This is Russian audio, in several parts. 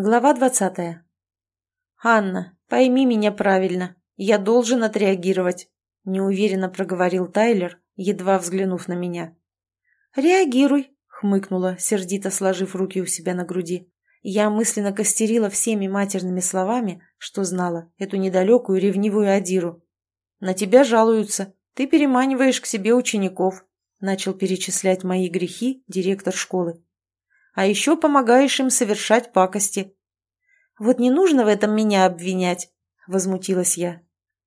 Глава двадцатая. «Анна, пойми меня правильно. Я должен отреагировать», — неуверенно проговорил Тайлер, едва взглянув на меня. «Реагируй», — хмыкнула, сердито сложив руки у себя на груди. Я мысленно костерила всеми матерными словами, что знала, эту недалекую ревнивую Адиру. «На тебя жалуются. Ты переманиваешь к себе учеников», — начал перечислять мои грехи директор школы а еще помогаешь им совершать пакости. Вот не нужно в этом меня обвинять, возмутилась я.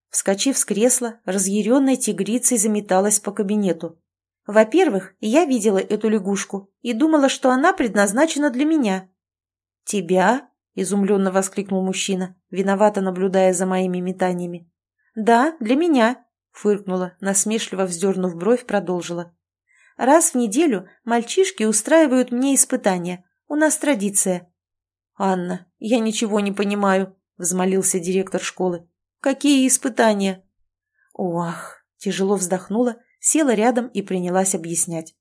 Вскочив с кресла, разъяренной тигрицей заметалась по кабинету. Во-первых, я видела эту лягушку и думала, что она предназначена для меня. «Тебя?» — изумленно воскликнул мужчина, виновато наблюдая за моими метаниями. «Да, для меня», — фыркнула, насмешливо вздернув бровь, продолжила. Раз в неделю мальчишки устраивают мне испытания. У нас традиция». «Анна, я ничего не понимаю», — взмолился директор школы. «Какие испытания?» «Ох», — тяжело вздохнула, села рядом и принялась объяснять.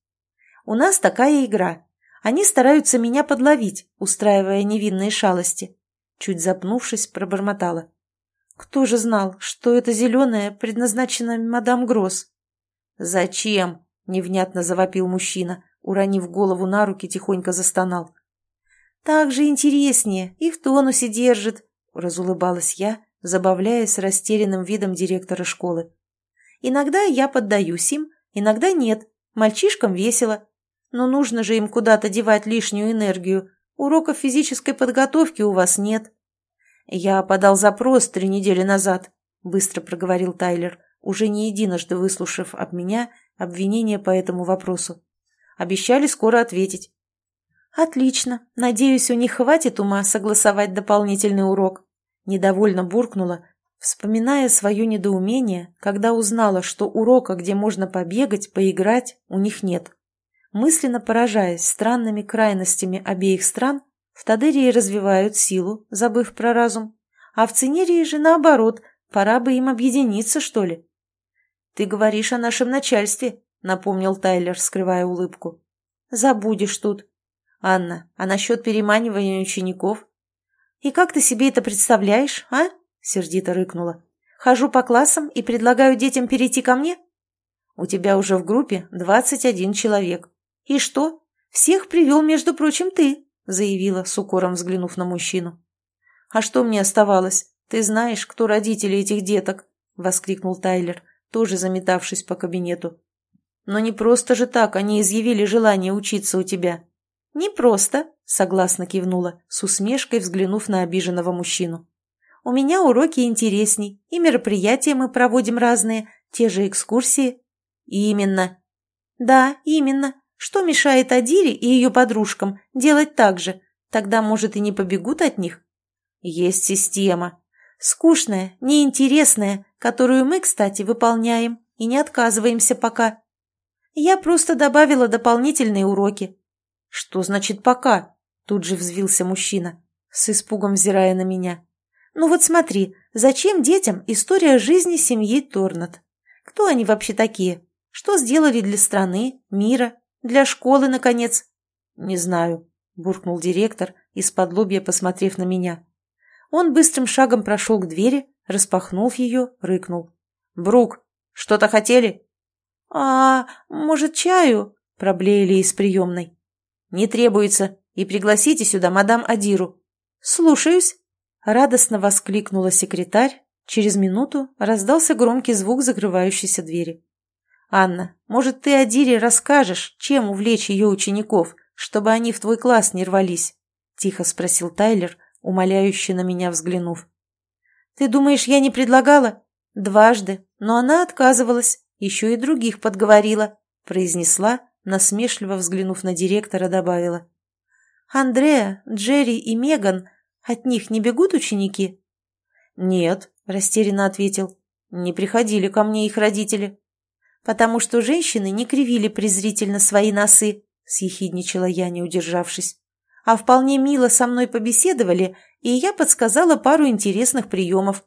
«У нас такая игра. Они стараются меня подловить, устраивая невинные шалости». Чуть запнувшись, пробормотала. «Кто же знал, что это зеленое предназначено мадам Гросс?» «Зачем?» Невнятно завопил мужчина, уронив голову на руки, тихонько застонал. «Так же интереснее, и в тонусе держит», — разулыбалась я, забавляясь растерянным видом директора школы. «Иногда я поддаюсь им, иногда нет. Мальчишкам весело. Но нужно же им куда-то девать лишнюю энергию. Уроков физической подготовки у вас нет». «Я подал запрос три недели назад», — быстро проговорил Тайлер, уже не единожды выслушав от меня обвинения по этому вопросу. Обещали скоро ответить. «Отлично. Надеюсь, у них хватит ума согласовать дополнительный урок». Недовольно буркнула, вспоминая свое недоумение, когда узнала, что урока, где можно побегать, поиграть, у них нет. Мысленно поражаясь странными крайностями обеих стран, в Тадырии развивают силу, забыв про разум, а в Цинерии же наоборот, пора бы им объединиться, что ли. «Ты говоришь о нашем начальстве», — напомнил Тайлер, скрывая улыбку. «Забудешь тут». «Анна, а насчет переманивания учеников?» «И как ты себе это представляешь, а?» — сердито рыкнула. «Хожу по классам и предлагаю детям перейти ко мне?» «У тебя уже в группе двадцать один человек». «И что? Всех привел, между прочим, ты», — заявила, с укором взглянув на мужчину. «А что мне оставалось? Ты знаешь, кто родители этих деток?» — воскликнул Тайлер, тоже заметавшись по кабинету. «Но не просто же так они изъявили желание учиться у тебя». «Не просто», — согласно кивнула, с усмешкой взглянув на обиженного мужчину. «У меня уроки интересней, и мероприятия мы проводим разные, те же экскурсии». «Именно». «Да, именно. Что мешает Адире и ее подружкам делать так же? Тогда, может, и не побегут от них?» «Есть система», Скучная, неинтересная, которую мы, кстати, выполняем и не отказываемся пока. Я просто добавила дополнительные уроки. Что значит «пока»? Тут же взвился мужчина, с испугом взирая на меня. Ну вот смотри, зачем детям история жизни семьи Торнат? Кто они вообще такие? Что сделали для страны, мира, для школы, наконец? Не знаю, буркнул директор, из-под лобья посмотрев на меня. Он быстрым шагом прошел к двери, распахнув ее, рыкнул. «Брук, что-то хотели?» «А, может, чаю?» – проблеяли из приемной. «Не требуется. И пригласите сюда мадам Адиру». «Слушаюсь!» – радостно воскликнула секретарь. Через минуту раздался громкий звук закрывающейся двери. «Анна, может, ты Адире расскажешь, чем увлечь ее учеников, чтобы они в твой класс не рвались?» – тихо спросил Тайлер, умоляюще на меня взглянув. «Ты думаешь, я не предлагала?» «Дважды, но она отказывалась, еще и других подговорила», произнесла, насмешливо взглянув на директора, добавила. «Андреа, Джерри и Меган, от них не бегут ученики?» «Нет», — растерянно ответил, — «не приходили ко мне их родители». «Потому что женщины не кривили презрительно свои носы», — съехидничала я, не удержавшись а вполне мило со мной побеседовали, и я подсказала пару интересных приемов.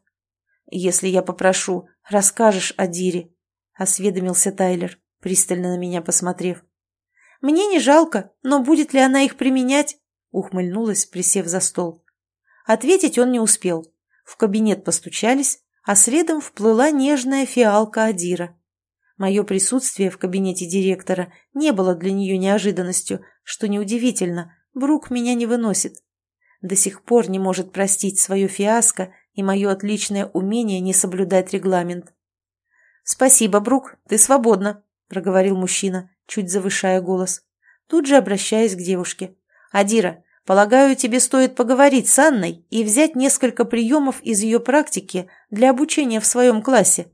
«Если я попрошу, расскажешь о Дире», — осведомился Тайлер, пристально на меня посмотрев. «Мне не жалко, но будет ли она их применять?» — ухмыльнулась, присев за стол. Ответить он не успел. В кабинет постучались, а следом вплыла нежная фиалка Адира. Мое присутствие в кабинете директора не было для нее неожиданностью, что неудивительно, Брук меня не выносит. До сих пор не может простить свое фиаско и мое отличное умение не соблюдать регламент. «Спасибо, Брук, ты свободна», — проговорил мужчина, чуть завышая голос. Тут же обращаясь к девушке. «Адира, полагаю, тебе стоит поговорить с Анной и взять несколько приемов из ее практики для обучения в своем классе».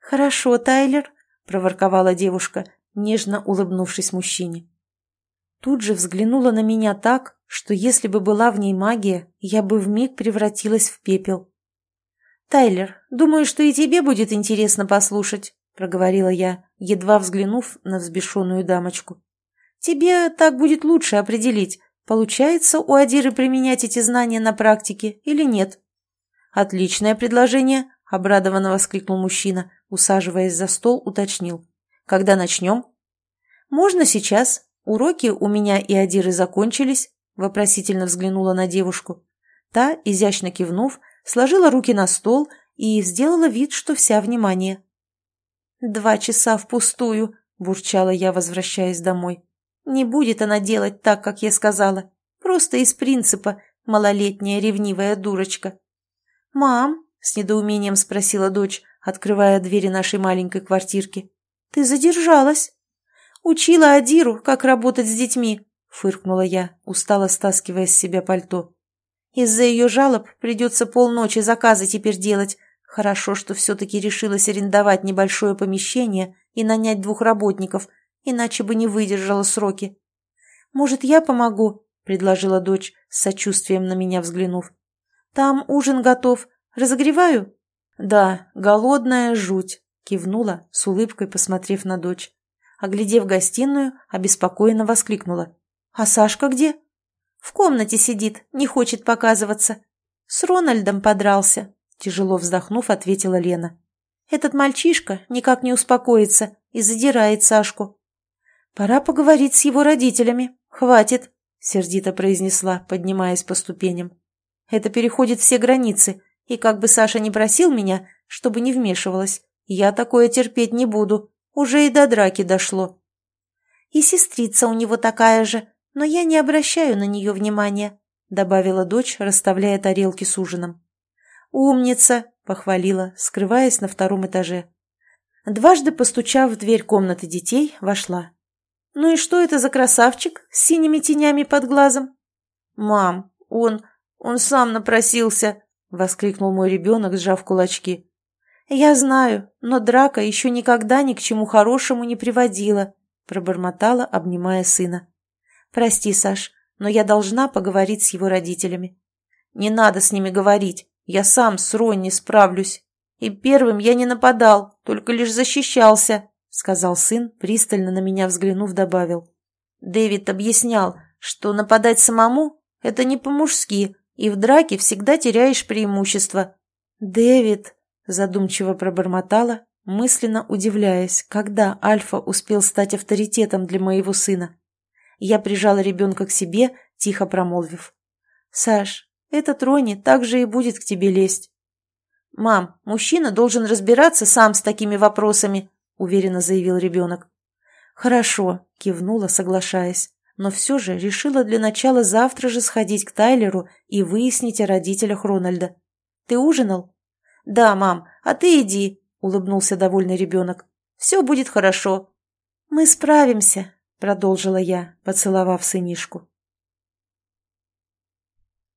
«Хорошо, Тайлер», — проворковала девушка, нежно улыбнувшись мужчине. Тут же взглянула на меня так, что если бы была в ней магия, я бы вмиг превратилась в пепел. «Тайлер, думаю, что и тебе будет интересно послушать», — проговорила я, едва взглянув на взбешенную дамочку. «Тебе так будет лучше определить, получается у Адиры применять эти знания на практике или нет». «Отличное предложение», — обрадованно воскликнул мужчина, усаживаясь за стол, уточнил. «Когда начнем?» «Можно сейчас. Уроки у меня и Адиры закончились», — вопросительно взглянула на девушку. Та, изящно кивнув, сложила руки на стол и сделала вид, что вся внимание. «Два часа впустую», — бурчала я, возвращаясь домой. «Не будет она делать так, как я сказала. Просто из принципа, малолетняя ревнивая дурочка». «Мам», — с недоумением спросила дочь, открывая двери нашей маленькой квартирки, — «ты задержалась?» «Учила Адиру, как работать с детьми», — фыркнула я, устало стаскивая с себя пальто. Из-за ее жалоб придется полночи заказы теперь делать. Хорошо, что все-таки решилась арендовать небольшое помещение и нанять двух работников, иначе бы не выдержала сроки. «Может, я помогу?» — предложила дочь, с сочувствием на меня взглянув. «Там ужин готов. Разогреваю?» «Да, голодная жуть», — кивнула, с улыбкой посмотрев на дочь. Оглядев гостиную, обеспокоенно воскликнула. «А Сашка где?» В комнате сидит, не хочет показываться. С Рональдом подрался, тяжело вздохнув, ответила Лена. Этот мальчишка никак не успокоится и задирает Сашку. Пора поговорить с его родителями. Хватит, сердито произнесла, поднимаясь по ступеням. Это переходит все границы, и как бы Саша не просил меня, чтобы не вмешивалась, я такое терпеть не буду. Уже и до драки дошло. И сестрица у него такая же, но я не обращаю на нее внимания», — добавила дочь, расставляя тарелки с ужином. «Умница!» — похвалила, скрываясь на втором этаже. Дважды постучав в дверь комнаты детей, вошла. «Ну и что это за красавчик с синими тенями под глазом?» «Мам, он... он сам напросился!» — воскликнул мой ребенок, сжав кулачки. «Я знаю, но драка еще никогда ни к чему хорошему не приводила», — пробормотала, обнимая сына. «Прости, Саш, но я должна поговорить с его родителями». «Не надо с ними говорить. Я сам с Ронни справлюсь. И первым я не нападал, только лишь защищался», — сказал сын, пристально на меня взглянув, добавил. Дэвид объяснял, что нападать самому — это не по-мужски, и в драке всегда теряешь преимущество. «Дэвид», — задумчиво пробормотала, мысленно удивляясь, когда Альфа успел стать авторитетом для моего сына. Я прижала ребенка к себе, тихо промолвив. «Саш, этот Рони так же и будет к тебе лезть». «Мам, мужчина должен разбираться сам с такими вопросами», — уверенно заявил ребенок. «Хорошо», — кивнула, соглашаясь, но все же решила для начала завтра же сходить к Тайлеру и выяснить о родителях Рональда. «Ты ужинал?» «Да, мам, а ты иди», — улыбнулся довольный ребенок. «Все будет хорошо». «Мы справимся», продолжила я, поцеловав сынишку.